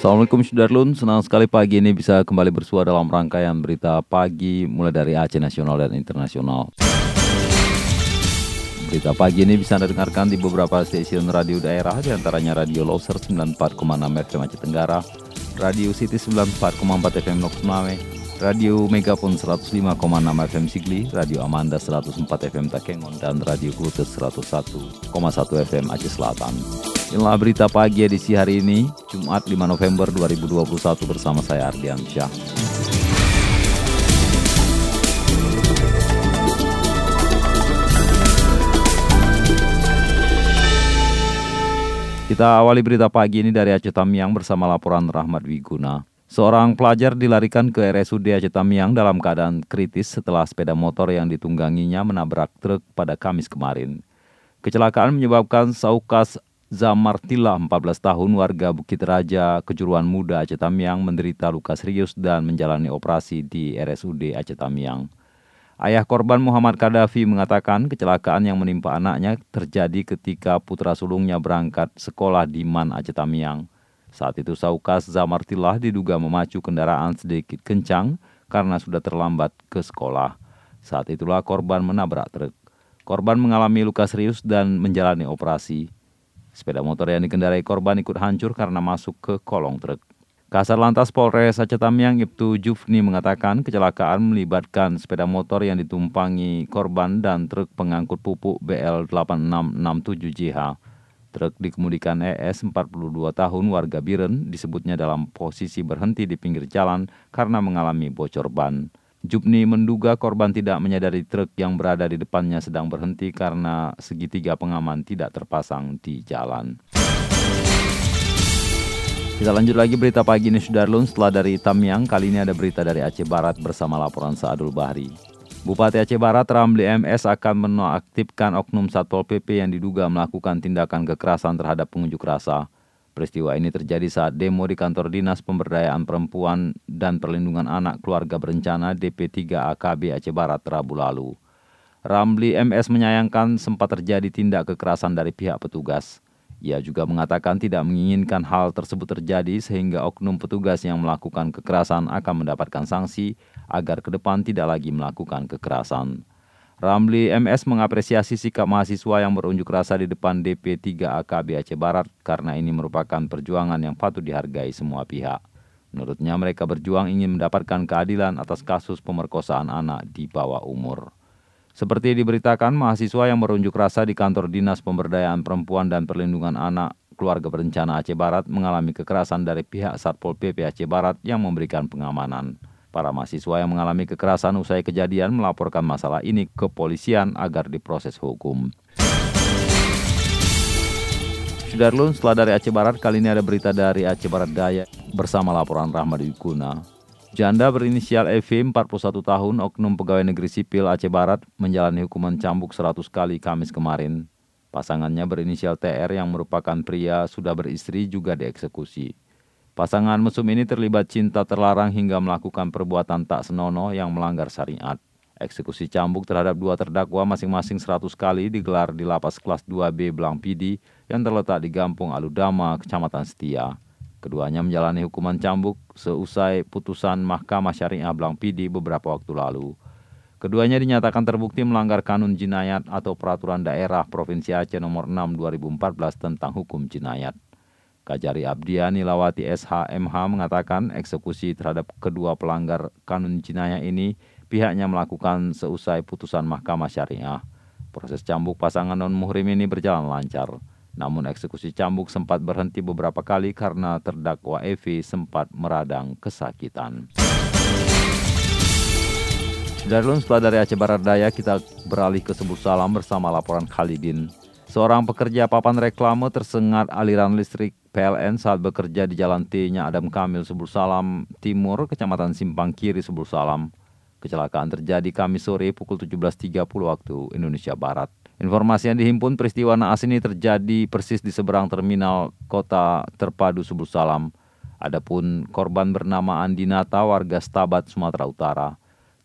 Assalamualaikum Sudarlun, senang sekali pagi ini bisa kembali bersua dalam rangkaian berita pagi mulai dari Aceh Nasional dan Internasional. Berita pagi ini bisa Anda dengarkan di beberapa stasiun radio daerah, di antaranya Radio Loser 94,6 FM Aceh Tenggara, Radio City 94,4 FM Lok Suname, Radio Megapon 105,6 FM Sigli, Radio Amanda 104 FM Takengon, dan Radio Klutes 101,1 FM Aceh Selatan. Inilah berita pagi edisi hari ini, Jumat 5 November 2021 bersama saya Ardian Syah. Kita awali berita pagi ini dari Aceh Tamiang bersama laporan Rahmat Wiguna. Seorang pelajar dilarikan ke RSUD Aceh Tamiang dalam keadaan kritis setelah sepeda motor yang ditungganginya menabrak truk pada Kamis kemarin. Kecelakaan menyebabkan Saukas Zamartila, 14 tahun, warga Bukit Raja, Kejuruan Muda Aceh Tamiang, menderita luka serius dan menjalani operasi di RSUD Aceh Tamiang. Ayah korban Muhammad Kadafi mengatakan kecelakaan yang menimpa anaknya terjadi ketika putra sulungnya berangkat sekolah di Man Aceh Tamiang. Saat itu Saukas Zamartilah diduga memacu kendaraan sedikit kencang karena sudah terlambat ke sekolah. Saat itulah korban menabrak truk. Korban mengalami luka serius dan menjalani operasi. Sepeda motor yang dikendarai korban ikut hancur karena masuk ke kolong truk. Kasar Lantas Polres Aceh Tamiang Ibtu Jufni mengatakan kecelakaan melibatkan sepeda motor yang ditumpangi korban dan truk pengangkut pupuk BL8667JH. Truk dikemudikan ES 42 tahun warga Biren disebutnya dalam posisi berhenti di pinggir jalan karena mengalami bocor ban. Jupni menduga korban tidak menyadari truk yang berada di depannya sedang berhenti karena segitiga pengaman tidak terpasang di jalan. Kita lanjut lagi berita pagi ini Sudarlun setelah dari Tamiang, kali ini ada berita dari Aceh Barat bersama laporan Saadul Bahri. Bupati Aceh Barat Ramli MS akan menonaktifkan oknum Satpol PP yang diduga melakukan tindakan kekerasan terhadap pengunjuk rasa. Peristiwa ini terjadi saat demo di kantor Dinas Pemberdayaan Perempuan dan Perlindungan Anak Keluarga Berencana DP3 AKB Aceh Barat Rabu lalu. Ramli MS menyayangkan sempat terjadi tindak kekerasan dari pihak petugas. Ia juga mengatakan tidak menginginkan hal tersebut terjadi sehingga oknum petugas yang melakukan kekerasan akan mendapatkan sanksi agar ke depan tidak lagi melakukan kekerasan. Ramli MS mengapresiasi sikap mahasiswa yang berunjuk rasa di depan DP3 AKB Aceh Barat karena ini merupakan perjuangan yang patut dihargai semua pihak. Menurutnya mereka berjuang ingin mendapatkan keadilan atas kasus pemerkosaan anak di bawah umur. Seperti diberitakan, mahasiswa yang berunjuk rasa di kantor Dinas Pemberdayaan Perempuan dan Perlindungan Anak Keluarga Berencana Aceh Barat mengalami kekerasan dari pihak Satpol PP Aceh Barat yang memberikan pengamanan. Para mahasiswa yang mengalami kekerasan usai kejadian melaporkan masalah ini ke polisian agar diproses hukum. Sudarlun, setelah dari Aceh Barat, kali ini ada berita dari Aceh Barat Daya bersama laporan Rahmat Yukuna. Janda berinisial EV, 41 tahun, oknum pegawai negeri sipil Aceh Barat, menjalani hukuman cambuk 100 kali Kamis kemarin. Pasangannya berinisial TR yang merupakan pria sudah beristri juga dieksekusi. Pasangan mesum ini terlibat cinta terlarang hingga melakukan perbuatan tak senonoh yang melanggar syariat. Eksekusi cambuk terhadap dua terdakwa masing-masing 100 kali digelar di lapas kelas 2B Belang Pidi yang terletak di Gampung Aludama, Kecamatan Setia. Keduanya menjalani hukuman cambuk seusai putusan Mahkamah Syariah Belang Pidi beberapa waktu lalu. Keduanya dinyatakan terbukti melanggar kanun jinayat atau peraturan daerah Provinsi Aceh nomor 6 2014 tentang hukum jinayat. Kajari Abdiani Lawati SHMH mengatakan eksekusi terhadap kedua pelanggar kanun jinayah ini pihaknya melakukan seusai putusan Mahkamah Syariah. Proses cambuk pasangan non-muhrim ini berjalan lancar. Namun eksekusi cambuk sempat berhenti beberapa kali karena terdakwa Evi sempat meradang kesakitan. Darulun setelah dari Aceh Barat Daya kita beralih ke Sebut Salam bersama laporan Khalidin. Seorang pekerja papan reklame tersengat aliran listrik PLN saat bekerja di Jalan T-nya Adam Kamil Subul Salam Timur, Kecamatan Simpang Kiri Subul Salam. Kecelakaan terjadi Kamis sore pukul 17.30 waktu Indonesia Barat. Informasi yang dihimpun peristiwa naas ini terjadi persis di seberang terminal kota terpadu Subul Salam. Adapun korban bernama Andinata warga Stabat, Sumatera Utara.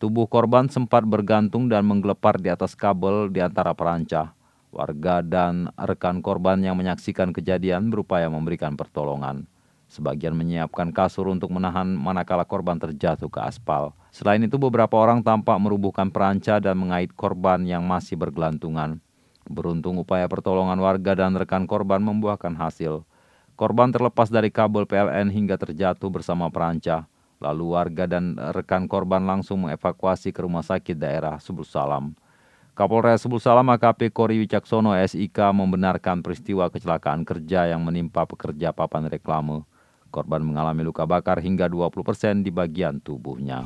Tubuh korban sempat bergantung dan menggelepar di atas kabel di antara perancah. Warga dan rekan korban yang menyaksikan kejadian berupaya memberikan pertolongan. Sebagian menyiapkan kasur untuk menahan manakala korban terjatuh ke aspal. Selain itu beberapa orang tampak merubuhkan peranca dan mengait korban yang masih bergelantungan. Beruntung upaya pertolongan warga dan rekan korban membuahkan hasil. Korban terlepas dari kabel PLN hingga terjatuh bersama peranca. Lalu warga dan rekan korban langsung mengevakuasi ke rumah sakit daerah Subul Salam. Kapolres Salam AKP Kori Wicaksono SIK membenarkan peristiwa kecelakaan kerja yang menimpa pekerja papan reklame. Korban mengalami luka bakar hingga 20% persen di bagian tubuhnya.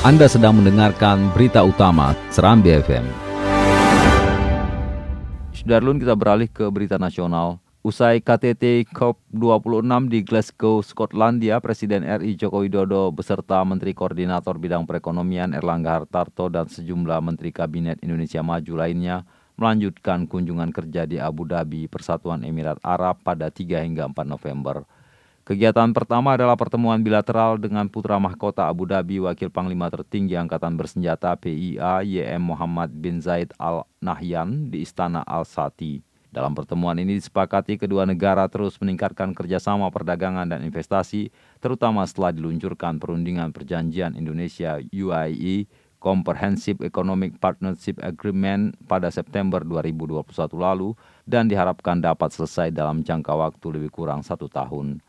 Anda sedang mendengarkan berita utama Serambi FM. Sudarlun kita beralih ke berita nasional. Usai KTT COP26 di Glasgow, Skotlandia, Presiden RI Joko Widodo beserta Menteri Koordinator Bidang Perekonomian Erlangga Hartarto dan sejumlah Menteri Kabinet Indonesia Maju lainnya melanjutkan kunjungan kerja di Abu Dhabi, Persatuan Emirat Arab pada 3 hingga 4 November. Kegiatan pertama adalah pertemuan bilateral dengan Putra Mahkota Abu Dhabi, Wakil Panglima Tertinggi Angkatan Bersenjata PIA YM Muhammad bin Zaid Al Nahyan di Istana Al Sati. Dalam pertemuan ini disepakati kedua negara terus meningkatkan kerjasama perdagangan dan investasi, terutama setelah diluncurkan perundingan perjanjian Indonesia UAE Comprehensive Economic Partnership Agreement pada September 2021 lalu dan diharapkan dapat selesai dalam jangka waktu lebih kurang satu tahun.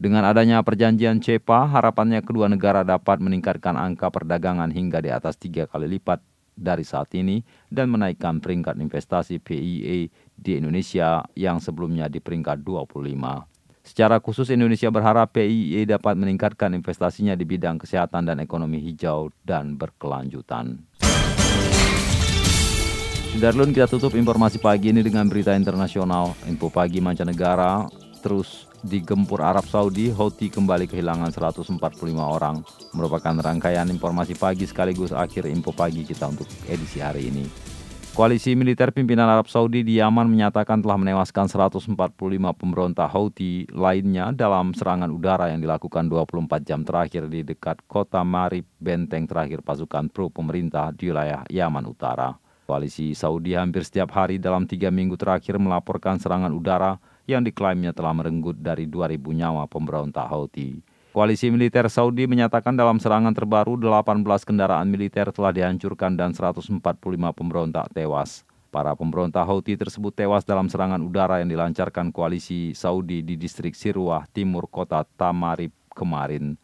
Dengan adanya perjanjian CEPA, harapannya kedua negara dapat meningkatkan angka perdagangan hingga di atas tiga kali lipat dari saat ini dan menaikkan peringkat investasi PIA di Indonesia yang sebelumnya di peringkat 25. Secara khusus Indonesia berharap PIA dapat meningkatkan investasinya di bidang kesehatan dan ekonomi hijau dan berkelanjutan. Darlun kita tutup informasi pagi ini dengan berita internasional. Info pagi mancanegara terus digempur Arab Saudi, Houthi kembali kehilangan 145 orang. Merupakan rangkaian informasi pagi sekaligus akhir info pagi kita untuk edisi hari ini. Koalisi militer pimpinan Arab Saudi di Yaman menyatakan telah menewaskan 145 pemberontak Houthi lainnya dalam serangan udara yang dilakukan 24 jam terakhir di dekat kota Marib, benteng terakhir pasukan pro pemerintah di wilayah Yaman Utara. Koalisi Saudi hampir setiap hari dalam tiga minggu terakhir melaporkan serangan udara yang diklaimnya telah merenggut dari 2.000 nyawa pemberontak Houthi. Koalisi militer Saudi menyatakan dalam serangan terbaru 18 kendaraan militer telah dihancurkan dan 145 pemberontak tewas. Para pemberontak Houthi tersebut tewas dalam serangan udara yang dilancarkan koalisi Saudi di distrik Sirwah, timur kota Tamarib kemarin.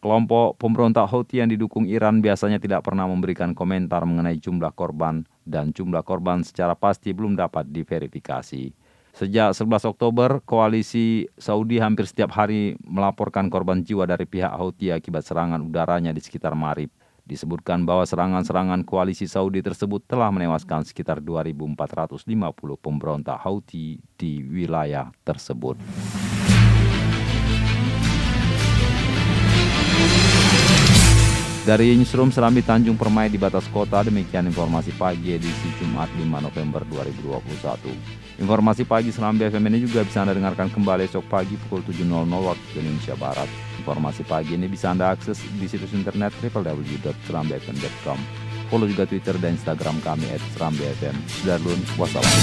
Kelompok pemberontak Houthi yang didukung Iran biasanya tidak pernah memberikan komentar mengenai jumlah korban dan jumlah korban secara pasti belum dapat diverifikasi. Sejak 11 Oktober, koalisi Saudi hampir setiap hari melaporkan korban jiwa dari pihak Houthi akibat serangan udaranya di sekitar Marib. Disebutkan bahwa serangan-serangan koalisi Saudi tersebut telah menewaskan sekitar 2.450 pemberontak Houthi di wilayah tersebut. Dari Newsroom Serambi Tanjung Permai di batas kota, demikian informasi pagi edisi Jumat 5 November 2021. Informasi pagi Serambi FM ini juga bisa Anda dengarkan kembali esok pagi pukul 7.00 waktu Indonesia Barat. Informasi pagi ini bisa Anda akses di situs internet www.serambifm.com. Follow juga Twitter dan Instagram kami at Serambi FM. Sudah wassalam.